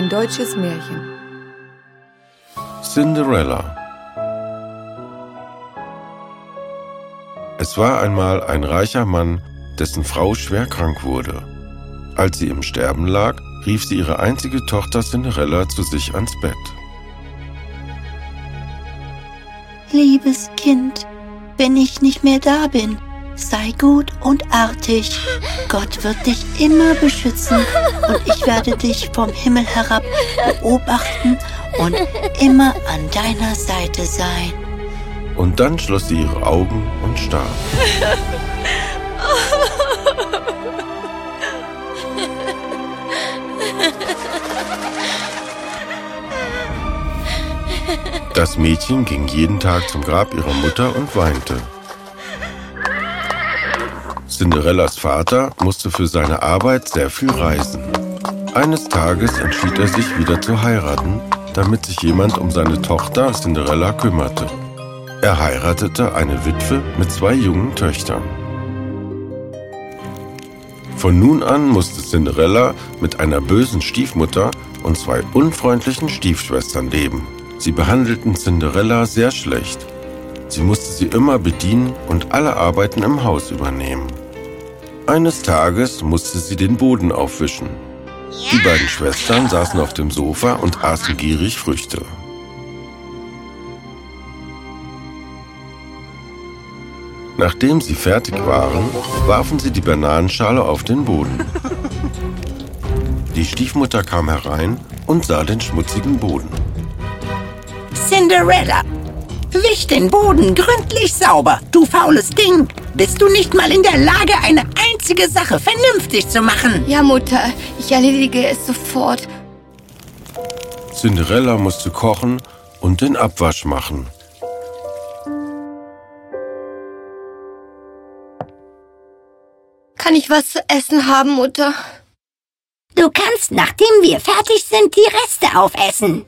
Ein deutsches Märchen. Cinderella Es war einmal ein reicher Mann, dessen Frau schwer krank wurde. Als sie im Sterben lag, rief sie ihre einzige Tochter Cinderella zu sich ans Bett. Liebes Kind, wenn ich nicht mehr da bin, sei gut und artig. Gott wird dich immer beschützen und ich werde dich vom Himmel herab beobachten und immer an deiner Seite sein. Und dann schloss sie ihre Augen und starb. Das Mädchen ging jeden Tag zum Grab ihrer Mutter und weinte. Cinderellas Vater musste für seine Arbeit sehr viel reisen. Eines Tages entschied er sich wieder zu heiraten, damit sich jemand um seine Tochter Cinderella kümmerte. Er heiratete eine Witwe mit zwei jungen Töchtern. Von nun an musste Cinderella mit einer bösen Stiefmutter und zwei unfreundlichen Stiefschwestern leben. Sie behandelten Cinderella sehr schlecht. Sie musste sie immer bedienen und alle Arbeiten im Haus übernehmen. Eines Tages musste sie den Boden aufwischen. Die beiden Schwestern saßen auf dem Sofa und aßen gierig Früchte. Nachdem sie fertig waren, warfen sie die Bananenschale auf den Boden. Die Stiefmutter kam herein und sah den schmutzigen Boden. Cinderella, wisch den Boden gründlich sauber, du faules Ding. Bist du nicht mal in der Lage, eine einzige Sache vernünftig zu machen? Ja, Mutter, ich erledige es sofort. Cinderella musste kochen und den Abwasch machen. Kann ich was zu essen haben, Mutter? Du kannst, nachdem wir fertig sind, die Reste aufessen.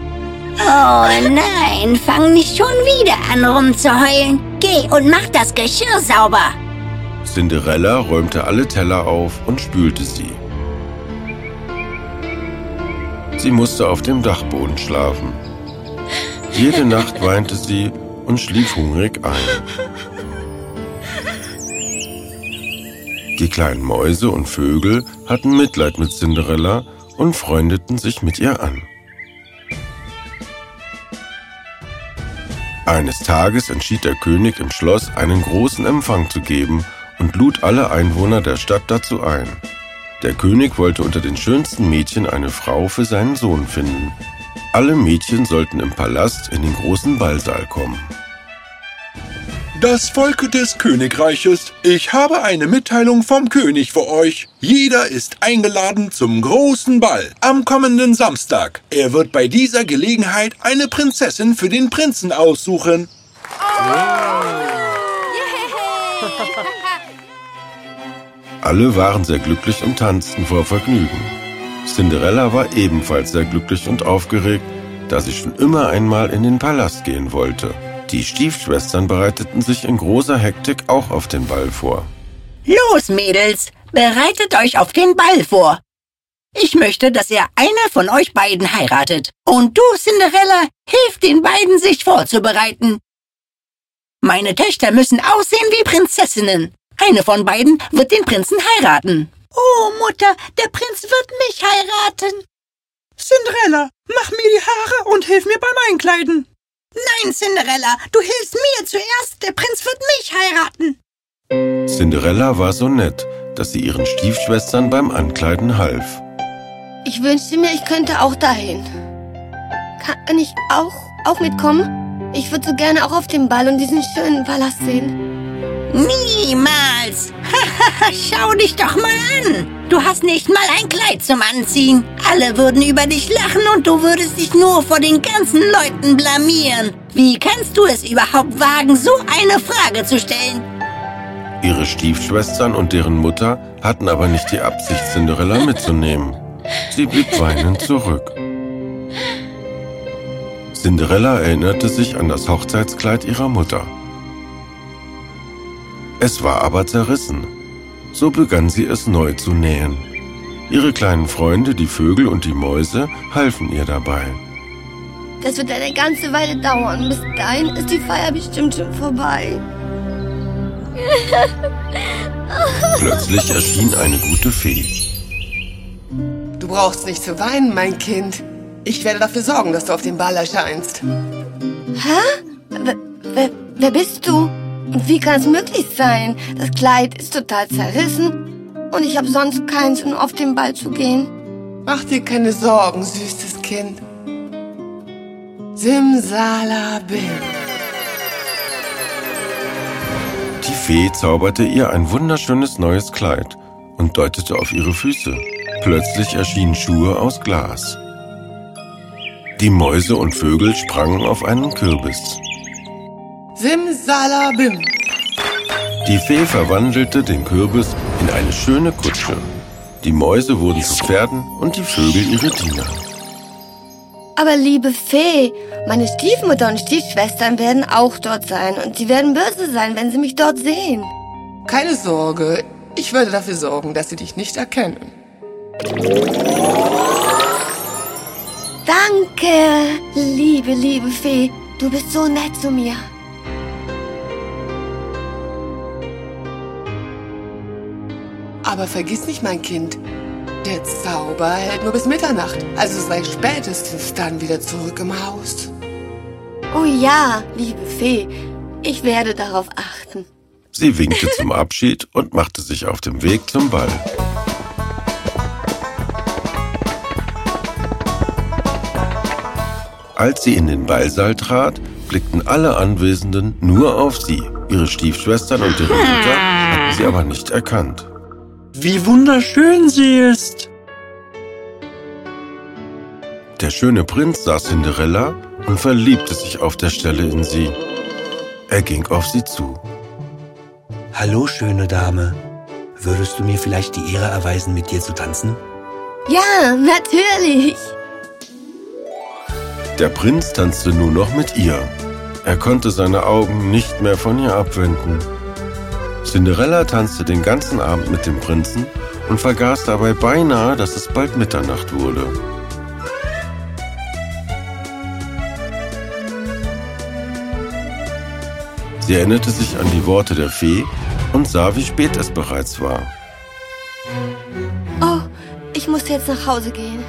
Oh nein, fang nicht schon wieder an rumzuheulen. Geh und mach das Geschirr sauber. Cinderella räumte alle Teller auf und spülte sie. Sie musste auf dem Dachboden schlafen. Jede Nacht weinte sie und schlief hungrig ein. Die kleinen Mäuse und Vögel hatten Mitleid mit Cinderella und freundeten sich mit ihr an. Eines Tages entschied der König im Schloss einen großen Empfang zu geben und lud alle Einwohner der Stadt dazu ein. Der König wollte unter den schönsten Mädchen eine Frau für seinen Sohn finden. Alle Mädchen sollten im Palast in den großen Ballsaal kommen. Das Volk des Königreiches, ich habe eine Mitteilung vom König für euch. Jeder ist eingeladen zum großen Ball am kommenden Samstag. Er wird bei dieser Gelegenheit eine Prinzessin für den Prinzen aussuchen. Alle waren sehr glücklich und tanzten vor Vergnügen. Cinderella war ebenfalls sehr glücklich und aufgeregt, da sie schon immer einmal in den Palast gehen wollte. Die Stiefschwestern bereiteten sich in großer Hektik auch auf den Ball vor. Los, Mädels, bereitet euch auf den Ball vor. Ich möchte, dass ihr einer von euch beiden heiratet. Und du, Cinderella, hilf den beiden, sich vorzubereiten. Meine Töchter müssen aussehen wie Prinzessinnen. Eine von beiden wird den Prinzen heiraten. Oh, Mutter, der Prinz wird mich heiraten. Cinderella, mach mir die Haare und hilf mir beim Einkleiden. Nein, Cinderella, du hilfst mir zuerst. Der Prinz wird mich heiraten. Cinderella war so nett, dass sie ihren Stiefschwestern beim Ankleiden half. Ich wünschte mir, ich könnte auch dahin. Kann ich auch, auch mitkommen? Ich würde so gerne auch auf den Ball und diesen schönen Palast sehen. Niemals. Schau dich doch mal an. Du hast nicht mal ein Kleid zum Anziehen. Alle würden über dich lachen und du würdest dich nur vor den ganzen Leuten blamieren. Wie kannst du es überhaupt wagen, so eine Frage zu stellen? Ihre Stiefschwestern und deren Mutter hatten aber nicht die Absicht, Cinderella mitzunehmen. Sie blieb weinend zurück. Cinderella erinnerte sich an das Hochzeitskleid ihrer Mutter. Es war aber zerrissen. So begann sie es neu zu nähen. Ihre kleinen Freunde, die Vögel und die Mäuse, halfen ihr dabei. Das wird eine ganze Weile dauern. Bis dahin ist die Feier bestimmt schon vorbei. Plötzlich erschien eine gute Fee. Du brauchst nicht zu weinen, mein Kind. Ich werde dafür sorgen, dass du auf dem Ball erscheinst. Hä? Wer, wer, wer bist du? Und wie kann es möglich sein? Das Kleid ist total zerrissen und ich habe sonst keins, um auf den Ball zu gehen. Mach dir keine Sorgen, süßes Kind. Simsalabim. Die Fee zauberte ihr ein wunderschönes neues Kleid und deutete auf ihre Füße. Plötzlich erschienen Schuhe aus Glas. Die Mäuse und Vögel sprangen auf einen Kürbis. Simsalabim. Die Fee verwandelte den Kürbis in eine schöne Kutsche. Die Mäuse wurden zu Pferden und die Vögel ihre Diener. Aber liebe Fee, meine Stiefmutter und Stiefschwestern werden auch dort sein und sie werden böse sein, wenn sie mich dort sehen. Keine Sorge, ich werde dafür sorgen, dass sie dich nicht erkennen. Danke, liebe, liebe Fee. Du bist so nett zu mir. Aber vergiss nicht, mein Kind, der Zauber hält nur bis Mitternacht, also sei spätestens dann wieder zurück im Haus. Oh ja, liebe Fee, ich werde darauf achten. Sie winkte zum Abschied und machte sich auf dem Weg zum Ball. Als sie in den Ballsaal trat, blickten alle Anwesenden nur auf sie. Ihre Stiefschwestern und ihre Mutter hatten sie aber nicht erkannt. Wie wunderschön sie ist. Der schöne Prinz sah Cinderella und verliebte sich auf der Stelle in sie. Er ging auf sie zu. Hallo, schöne Dame. Würdest du mir vielleicht die Ehre erweisen, mit dir zu tanzen? Ja, natürlich. Der Prinz tanzte nur noch mit ihr. Er konnte seine Augen nicht mehr von ihr abwenden. Cinderella tanzte den ganzen Abend mit dem Prinzen und vergaß dabei beinahe, dass es bald Mitternacht wurde. Sie erinnerte sich an die Worte der Fee und sah, wie spät es bereits war. Oh, ich muss jetzt nach Hause gehen.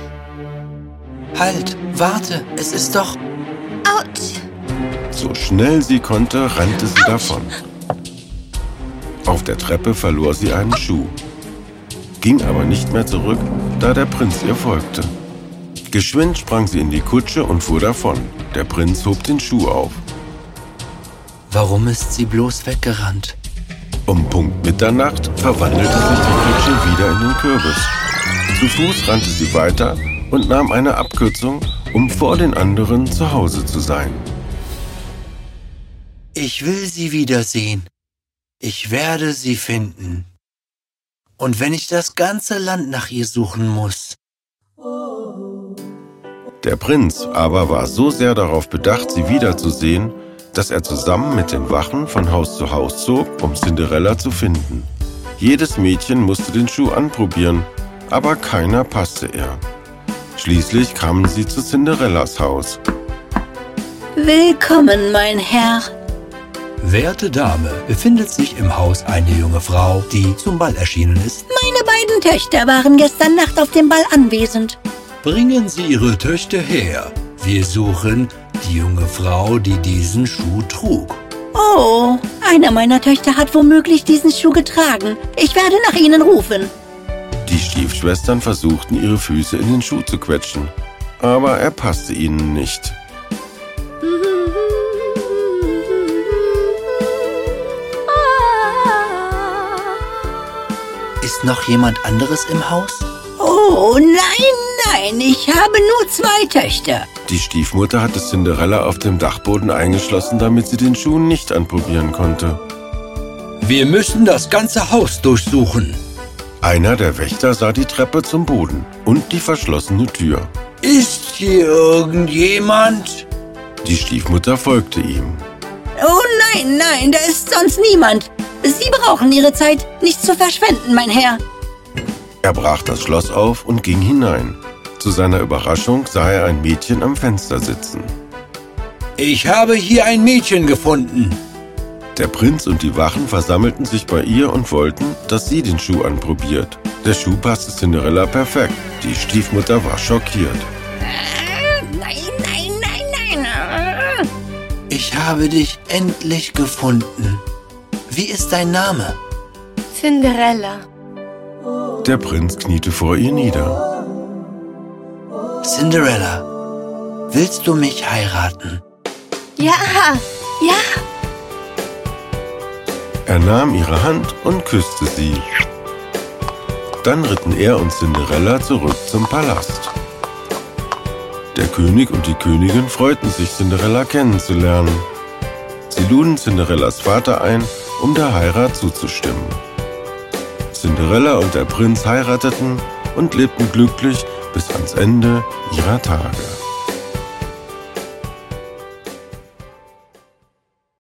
Halt, warte, es ist doch... Autsch! So schnell sie konnte, rannte sie davon. Auf der Treppe verlor sie einen Schuh, ging aber nicht mehr zurück, da der Prinz ihr folgte. Geschwind sprang sie in die Kutsche und fuhr davon. Der Prinz hob den Schuh auf. Warum ist sie bloß weggerannt? Um Punkt Mitternacht verwandelte sich die Kutsche wieder in den Kürbis. Zu Fuß rannte sie weiter und nahm eine Abkürzung, um vor den anderen zu Hause zu sein. Ich will sie wiedersehen. Ich werde sie finden. Und wenn ich das ganze Land nach ihr suchen muss. Der Prinz aber war so sehr darauf bedacht, sie wiederzusehen, dass er zusammen mit den Wachen von Haus zu Haus zog, um Cinderella zu finden. Jedes Mädchen musste den Schuh anprobieren, aber keiner passte er. Schließlich kamen sie zu Cinderellas Haus. Willkommen, mein Herr. Werte Dame, befindet sich im Haus eine junge Frau, die zum Ball erschienen ist. Meine beiden Töchter waren gestern Nacht auf dem Ball anwesend. Bringen Sie Ihre Töchter her. Wir suchen die junge Frau, die diesen Schuh trug. Oh, einer meiner Töchter hat womöglich diesen Schuh getragen. Ich werde nach ihnen rufen. Die Stiefschwestern versuchten, ihre Füße in den Schuh zu quetschen, aber er passte ihnen nicht. Ist noch jemand anderes im Haus? Oh, nein, nein, ich habe nur zwei Töchter. Die Stiefmutter hatte Cinderella auf dem Dachboden eingeschlossen, damit sie den Schuh nicht anprobieren konnte. Wir müssen das ganze Haus durchsuchen. Einer der Wächter sah die Treppe zum Boden und die verschlossene Tür. Ist hier irgendjemand? Die Stiefmutter folgte ihm. Oh nein, nein, da ist sonst niemand. Sie brauchen Ihre Zeit nicht zu verschwenden, mein Herr. Er brach das Schloss auf und ging hinein. Zu seiner Überraschung sah er ein Mädchen am Fenster sitzen. Ich habe hier ein Mädchen gefunden. Der Prinz und die Wachen versammelten sich bei ihr und wollten, dass sie den Schuh anprobiert. Der Schuh passte Cinderella perfekt. Die Stiefmutter war schockiert. Nein, nein, nein, nein. Ich habe dich endlich gefunden. Wie ist dein Name? Cinderella. Der Prinz kniete vor ihr nieder. Cinderella, willst du mich heiraten? Ja, ja. Er nahm ihre Hand und küsste sie. Dann ritten er und Cinderella zurück zum Palast. Der König und die Königin freuten sich, Cinderella kennenzulernen. Sie luden Cinderellas Vater ein, um der Heirat zuzustimmen. Cinderella und der Prinz heirateten und lebten glücklich bis ans Ende ihrer Tage.